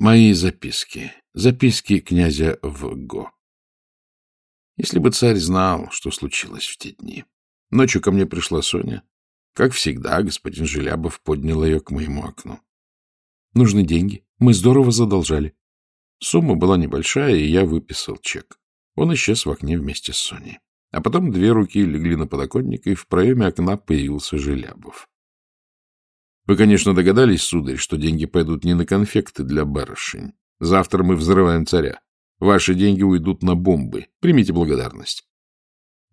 Мои записки. Записки князя Вго. Если бы царь знал, что случилось в те дни. Ночью ко мне пришла Соня. Как всегда, господин Желябов поднял ее к моему окну. Нужны деньги. Мы здорово задолжали. Сумма была небольшая, и я выписал чек. Он исчез в окне вместе с Соней. А потом две руки легли на подоконник, и в проеме окна появился Желябов. Вы, конечно, догадались, сударь, что деньги пойдут не на конфекты для барышень. Завтра мы взрываем царя. Ваши деньги уйдут на бомбы. Примите благодарность.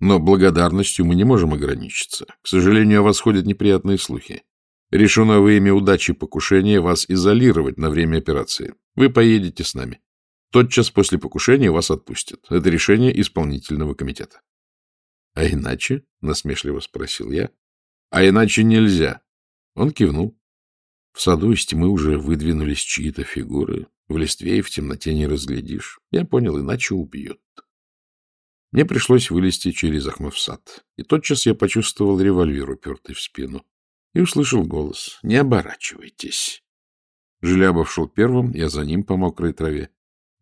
Но благодарностью мы не можем ограничиться. К сожалению, о вас ходят неприятные слухи. Решено во имя удачи покушения вас изолировать на время операции. Вы поедете с нами. Тотчас после покушения вас отпустят. Это решение исполнительного комитета. — А иначе? — насмешливо спросил я. — А иначе нельзя. Он кивнул. В саду из тьмы уже выдвинулись чьи-то фигуры. В листве и в темноте не разглядишь. Я понял, иначе убьют. Мне пришлось вылезти через окно в сад. И тотчас я почувствовал револьвер, упертый в спину. И услышал голос. «Не оборачивайтесь». Желябов шел первым, я за ним по мокрой траве.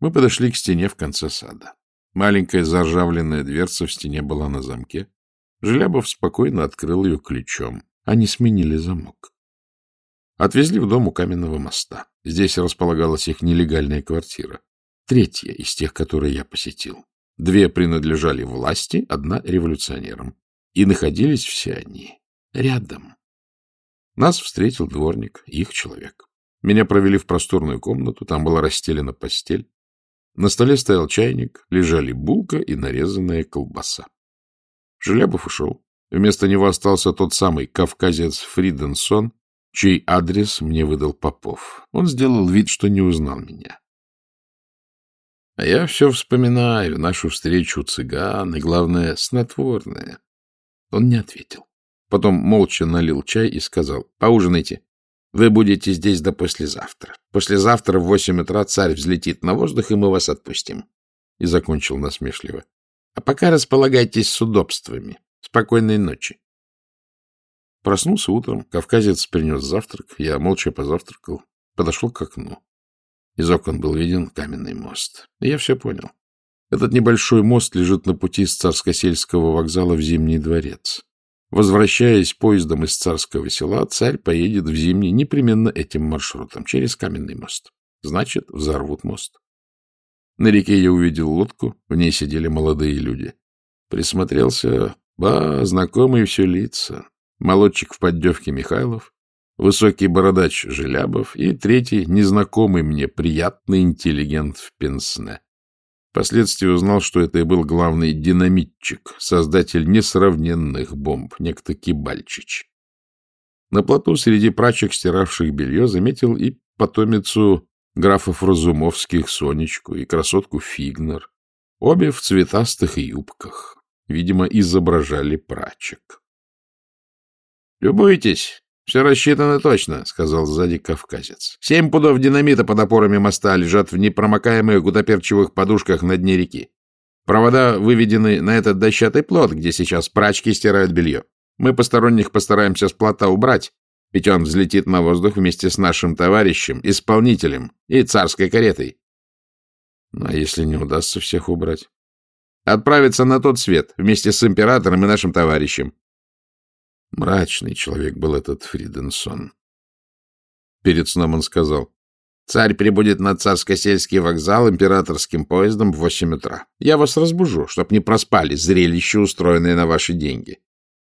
Мы подошли к стене в конце сада. Маленькая заржавленная дверца в стене была на замке. Желябов спокойно открыл ее ключом. Они сменили замок. Отвезли в дом у каменного моста. Здесь располагалась их нелегальная квартира. Третья из тех, которые я посетил. Две принадлежали власти, одна — революционерам. И находились все они рядом. Нас встретил дворник, их человек. Меня провели в просторную комнату, там была расстелена постель. На столе стоял чайник, лежали булка и нарезанная колбаса. Желябов ушел. Вместо него остался тот самый кавказец Фриденсон, чей адрес мне выдал Попов. Он сделал вид, что не узнал меня. А я все вспоминаю, нашу встречу цыган, и, главное, снотворное. Он не ответил. Потом молча налил чай и сказал, поужинайте. Вы будете здесь до послезавтра. Послезавтра в восемь утра царь взлетит на воздух, и мы вас отпустим. И закончил насмешливо. А пока располагайтесь с удобствами. Спокойной ночи. Проснулся утром, кавказец принес завтрак, я молча позавтракал, подошел к окну. Из окон был виден каменный мост. И я все понял. Этот небольшой мост лежит на пути с Царско-сельского вокзала в Зимний дворец. Возвращаясь поездом из Царского села, царь поедет в Зимний непременно этим маршрутом, через каменный мост. Значит, взорвут мост. На реке я увидел лодку, в ней сидели молодые люди. Присмотрелся, ба, знакомые все лица молодчик в поддевке Михайлов, высокий бородач Желябов и третий, незнакомый мне, приятный интеллигент в пенсне. Впоследствии узнал, что это и был главный динамитчик, создатель несравненных бомб, некто Кибальчич. На плоту среди прачек, стиравших белье, заметил и потомицу графов Разумовских Сонечку и красотку Фигнер, обе в цветастых юбках, видимо, изображали прачек. Любуйтесь, все рассчитано точно, — сказал сзади кавказец. Семь пудов динамита под опорами моста лежат в непромокаемых гутоперчивых подушках на дне реки. Провода выведены на этот дощатый плот, где сейчас прачки стирают белье. Мы посторонних постараемся с плота убрать, ведь он взлетит на воздух вместе с нашим товарищем, исполнителем и царской каретой. Ну, а если не удастся всех убрать? Отправиться на тот свет вместе с императором и нашим товарищем. Мрачный человек был этот Фриденсон. Перед сном он сказал, «Царь прибудет на царско-сельский вокзал императорским поездом в восемь утра. Я вас разбужу, чтоб не проспали зрелище, устроенное на ваши деньги».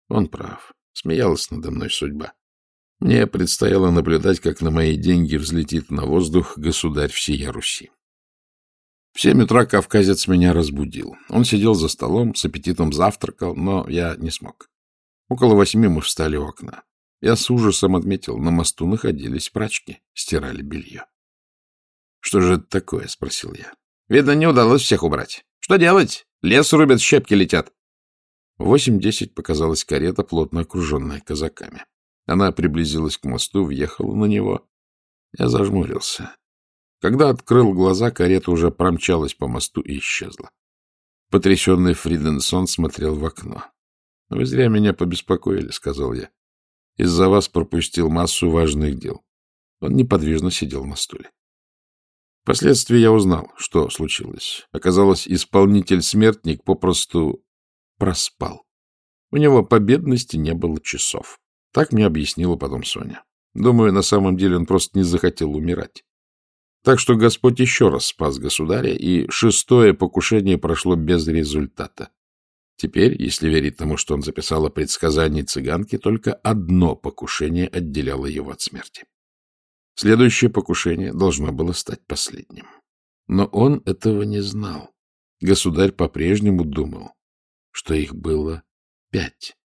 Он прав. Смеялась надо мной судьба. Мне предстояло наблюдать, как на мои деньги взлетит на воздух государь всея Руси. В семь утра кавказец меня разбудил. Он сидел за столом, с аппетитом завтракал, но я не смог. Около восьми мы встали у окна. Я с ужасом отметил, на мосту находились прачки, стирали белье. — Что же это такое? — спросил я. — Видно, не удалось всех убрать. Что делать? Лес рубят, щепки летят. Восемь-десять показалась карета, плотно окруженная казаками. Она приблизилась к мосту, въехала на него. Я зажмурился. Когда открыл глаза, карета уже промчалась по мосту и исчезла. Потрясенный Фриденсон смотрел в окно. — Вы зря меня побеспокоили, — сказал я. — Из-за вас пропустил массу важных дел. Он неподвижно сидел на стуле. Впоследствии я узнал, что случилось. Оказалось, исполнитель-смертник попросту проспал. У него по бедности не было часов. Так мне объяснила потом Соня. Думаю, на самом деле он просто не захотел умирать. Так что Господь еще раз спас государя, и шестое покушение прошло без результата. Теперь, если верить тому, что он записал о предсказании цыганки, только одно покушение отделяло его от смерти. Следующее покушение должно было стать последним. Но он этого не знал. Государь по-прежнему думал, что их было пять.